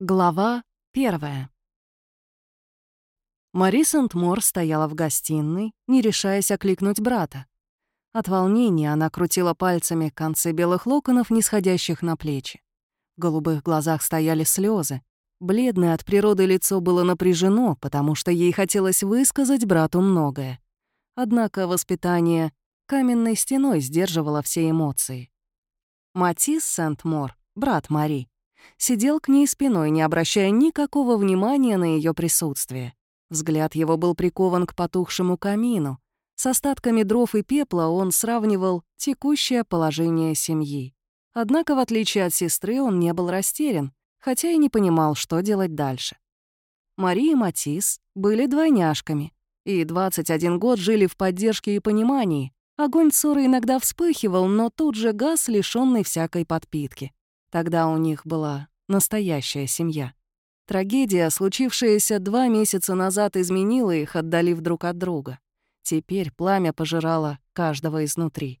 Глава первая. Мари Сент-Мор стояла в гостиной, не решаясь окликнуть брата. От волнения она крутила пальцами концы белых локонов, нисходящих на плечи. В голубых глазах стояли слезы. Бледное от природы лицо было напряжено, потому что ей хотелось высказать брату многое. Однако воспитание каменной стеной сдерживало все эмоции. Матис Сент-Мор, брат Мари, сидел к ней спиной, не обращая никакого внимания на ее присутствие. Взгляд его был прикован к потухшему камину. С остатками дров и пепла он сравнивал текущее положение семьи. Однако, в отличие от сестры, он не был растерян, хотя и не понимал, что делать дальше. Мария и Матис были двойняшками, и 21 год жили в поддержке и понимании. Огонь ссоры иногда вспыхивал, но тут же газ, лишённый всякой подпитки. Тогда у них была настоящая семья. Трагедия, случившаяся два месяца назад, изменила их, отдалив друг от друга. Теперь пламя пожирало каждого изнутри.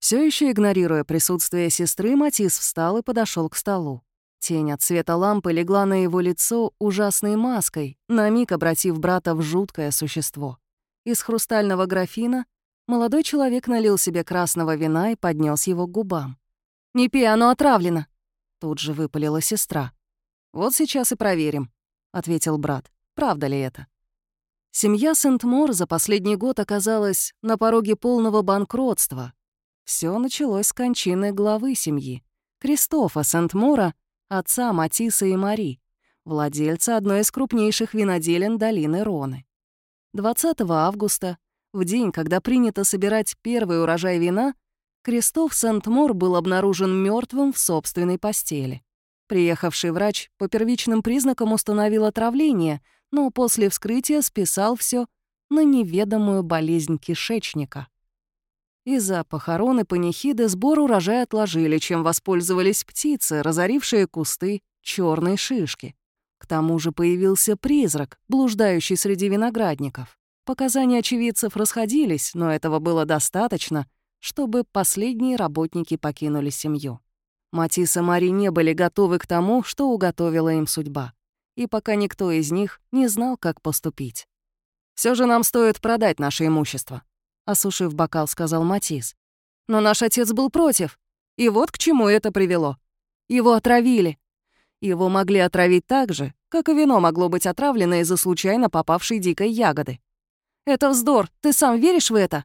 Все еще игнорируя присутствие сестры, Матис встал и подошел к столу. Тень от света лампы легла на его лицо ужасной маской, на миг обратив брата в жуткое существо. Из хрустального графина молодой человек налил себе красного вина и поднес его к губам. «Не пей, оно отравлено!» Тут же выпалила сестра. «Вот сейчас и проверим», — ответил брат. «Правда ли это?» Семья Сент-Мор за последний год оказалась на пороге полного банкротства. Все началось с кончины главы семьи, Кристофа Сент-Мора, отца Матиса и Мари, владельца одной из крупнейших виноделен долины Роны. 20 августа, в день, когда принято собирать первый урожай вина, Кристоф Сент-Мор был обнаружен мертвым в собственной постели. Приехавший врач по первичным признакам установил отравление, но после вскрытия списал все на неведомую болезнь кишечника. Из-за похорон и панихиды сбор урожая отложили, чем воспользовались птицы, разорившие кусты черной шишки. К тому же появился призрак, блуждающий среди виноградников. Показания очевидцев расходились, но этого было достаточно, чтобы последние работники покинули семью. Матис и Мари не были готовы к тому, что уготовила им судьба. И пока никто из них не знал, как поступить. Все же нам стоит продать наше имущество», — осушив бокал, сказал Матис. «Но наш отец был против. И вот к чему это привело. Его отравили. Его могли отравить так же, как и вино могло быть отравлено из-за случайно попавшей дикой ягоды. Это вздор, ты сам веришь в это?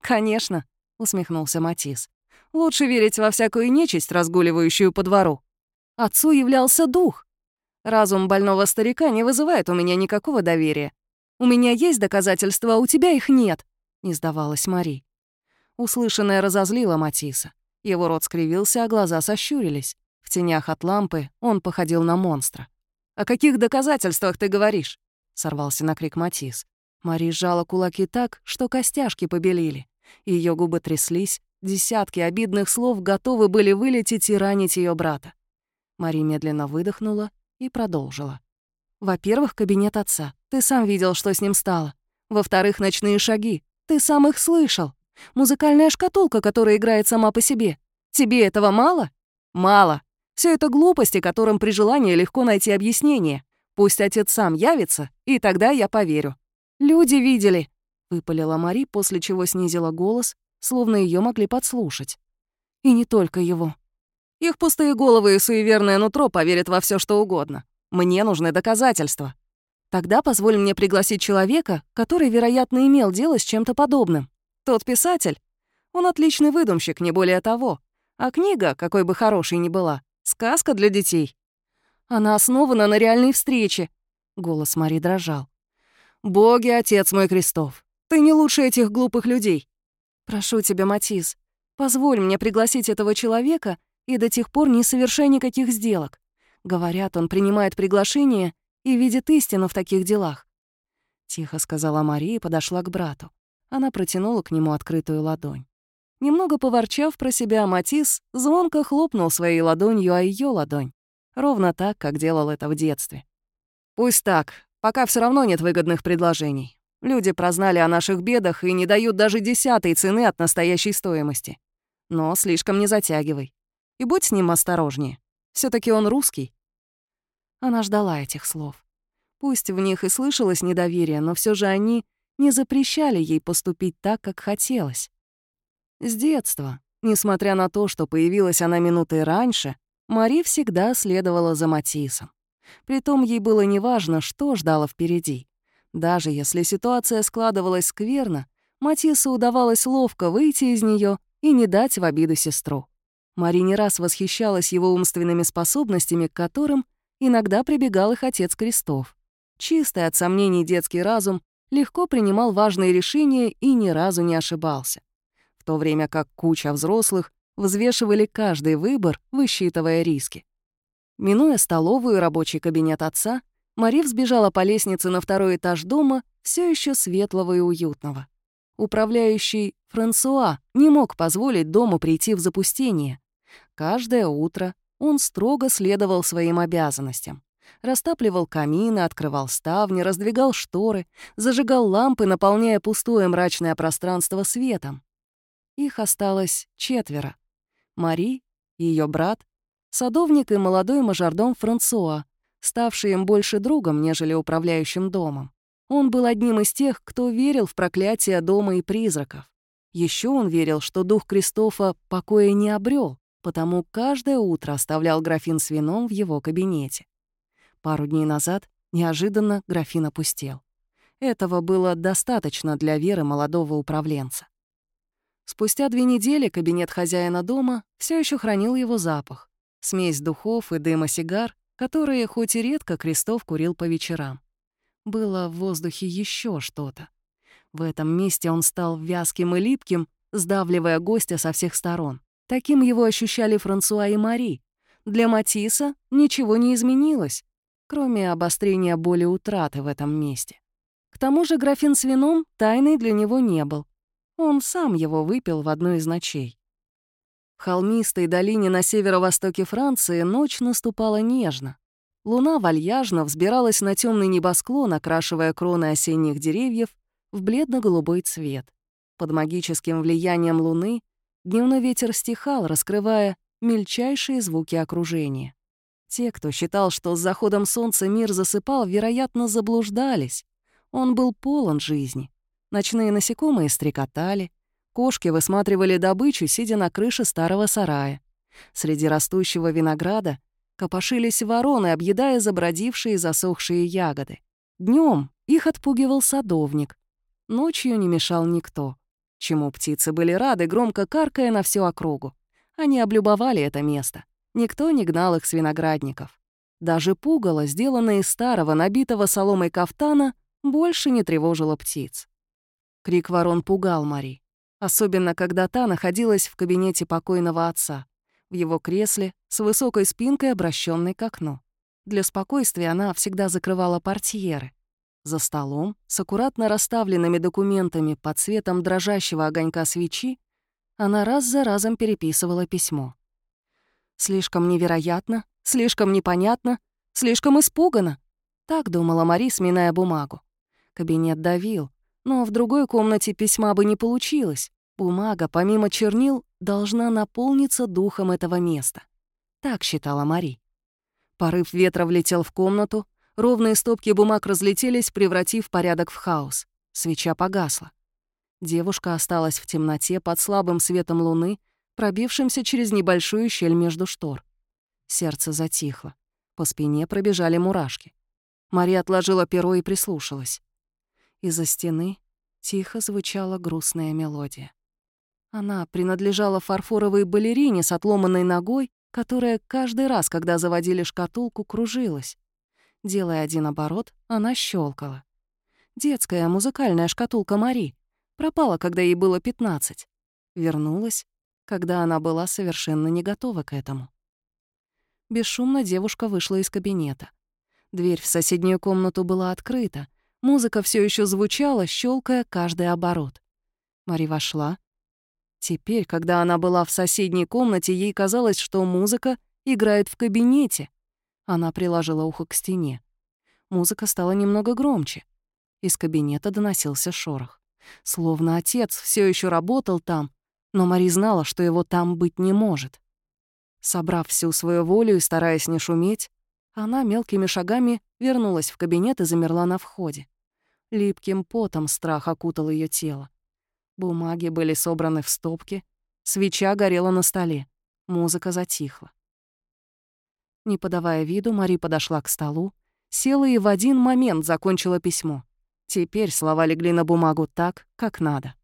Конечно, — усмехнулся Матис. «Лучше верить во всякую нечисть, разгуливающую по двору. Отцу являлся дух. Разум больного старика не вызывает у меня никакого доверия. У меня есть доказательства, а у тебя их нет», — не сдавалась Мари. Услышанное разозлило Матиса. Его рот скривился, а глаза сощурились. В тенях от лампы он походил на монстра. «О каких доказательствах ты говоришь?» — сорвался на крик Матис. Мари сжала кулаки так, что костяшки побелели. Ее губы тряслись, десятки обидных слов готовы были вылететь и ранить ее брата. Мари медленно выдохнула и продолжила. «Во-первых, кабинет отца. Ты сам видел, что с ним стало. Во-вторых, ночные шаги. Ты сам их слышал. Музыкальная шкатулка, которая играет сама по себе. Тебе этого мало? Мало. Все это глупости, которым при желании легко найти объяснение. Пусть отец сам явится, и тогда я поверю. Люди видели. — выпалила Мари, после чего снизила голос, словно ее могли подслушать. И не только его. Их пустые головы и суеверное нутро поверят во все, что угодно. Мне нужны доказательства. Тогда позволь мне пригласить человека, который, вероятно, имел дело с чем-то подобным. Тот писатель. Он отличный выдумщик, не более того. А книга, какой бы хорошей ни была, сказка для детей. Она основана на реальной встрече. Голос Мари дрожал. «Боги, отец мой Крестов, ты не лучше этих глупых людей. Прошу тебя, Матис, позволь мне пригласить этого человека и до тех пор не совершай никаких сделок. Говорят, он принимает приглашение и видит истину в таких делах. Тихо сказала Мария и подошла к брату. Она протянула к нему открытую ладонь. Немного поворчав про себя, Матис звонко хлопнул своей ладонью о ее ладонь. Ровно так, как делал это в детстве. «Пусть так, пока все равно нет выгодных предложений. Люди прознали о наших бедах и не дают даже десятой цены от настоящей стоимости. Но слишком не затягивай. И будь с ним осторожнее. все таки он русский. Она ждала этих слов. Пусть в них и слышалось недоверие, но все же они не запрещали ей поступить так, как хотелось. С детства, несмотря на то, что появилась она минутой раньше, Мари всегда следовала за Матисом. Притом ей было неважно, что ждало впереди. Даже если ситуация складывалась скверно, Матису удавалось ловко выйти из нее и не дать в обиду сестру. Мари не раз восхищалась его умственными способностями, к которым иногда прибегал их отец Крестов. Чистый от сомнений детский разум легко принимал важные решения и ни разу не ошибался. В то время как куча взрослых взвешивали каждый выбор, высчитывая риски. Минуя столовую и рабочий кабинет отца, Мари взбежала по лестнице на второй этаж дома, все еще светлого и уютного. Управляющий Франсуа не мог позволить дому прийти в запустение. Каждое утро он строго следовал своим обязанностям. Растапливал камины, открывал ставни, раздвигал шторы, зажигал лампы, наполняя пустое мрачное пространство светом. Их осталось четверо. Мари, ее брат, садовник и молодой мажордом Франсуа, ставший им больше другом, нежели управляющим домом. Он был одним из тех, кто верил в проклятие дома и призраков. Еще он верил, что дух Кристофа покоя не обрел, потому каждое утро оставлял графин с вином в его кабинете. Пару дней назад неожиданно графин опустел. Этого было достаточно для веры молодого управленца. Спустя две недели кабинет хозяина дома все еще хранил его запах. Смесь духов и дыма сигар, которые хоть и редко Крестов курил по вечерам. Было в воздухе еще что-то. В этом месте он стал вязким и липким, сдавливая гостя со всех сторон. Таким его ощущали Франсуа и Мари. Для Матисса ничего не изменилось, кроме обострения боли утраты в этом месте. К тому же графин с вином тайной для него не был. Он сам его выпил в одну из ночей. В холмистой долине на северо-востоке Франции ночь наступала нежно. Луна вальяжно взбиралась на темный небосклон, окрашивая кроны осенних деревьев в бледно-голубой цвет. Под магическим влиянием луны дневной ветер стихал, раскрывая мельчайшие звуки окружения. Те, кто считал, что с заходом солнца мир засыпал, вероятно, заблуждались. Он был полон жизни. Ночные насекомые стрекотали, кошки высматривали добычу, сидя на крыше старого сарая. Среди растущего винограда Копошились вороны, объедая забродившие засохшие ягоды. Днем их отпугивал садовник. Ночью не мешал никто. Чему птицы были рады, громко каркая на всю округу. Они облюбовали это место. Никто не гнал их с виноградников. Даже пугало, сделанное из старого, набитого соломой кафтана, больше не тревожило птиц. Крик ворон пугал Мари, особенно когда та находилась в кабинете покойного отца в его кресле с высокой спинкой, обращенной к окну. Для спокойствия она всегда закрывала портьеры. За столом, с аккуратно расставленными документами под цветом дрожащего огонька свечи, она раз за разом переписывала письмо. «Слишком невероятно, слишком непонятно, слишком испуганно», — так думала Мари, сминая бумагу. Кабинет давил, но в другой комнате письма бы не получилось. Бумага, помимо чернил, должна наполниться духом этого места. Так считала Мари. Порыв ветра влетел в комнату, ровные стопки бумаг разлетелись, превратив порядок в хаос. Свеча погасла. Девушка осталась в темноте под слабым светом луны, пробившимся через небольшую щель между штор. Сердце затихло. По спине пробежали мурашки. Мария отложила перо и прислушалась. Из-за стены тихо звучала грустная мелодия. Она принадлежала фарфоровой балерине с отломанной ногой, которая каждый раз, когда заводили шкатулку, кружилась. Делая один оборот, она щелкала. Детская музыкальная шкатулка Мари пропала, когда ей было 15. Вернулась, когда она была совершенно не готова к этому. Бесшумно девушка вышла из кабинета. Дверь в соседнюю комнату была открыта. Музыка все еще звучала, щелкая каждый оборот. Мари вошла, Теперь, когда она была в соседней комнате, ей казалось, что музыка играет в кабинете. Она приложила ухо к стене. Музыка стала немного громче. Из кабинета доносился шорох. Словно отец все еще работал там, но Мари знала, что его там быть не может. Собрав всю свою волю и стараясь не шуметь, Она мелкими шагами вернулась в кабинет и замерла на входе. Липким потом страх окутал ее тело. Бумаги были собраны в стопки, свеча горела на столе, музыка затихла. Не подавая виду, Мари подошла к столу, села и в один момент закончила письмо. Теперь слова легли на бумагу так, как надо.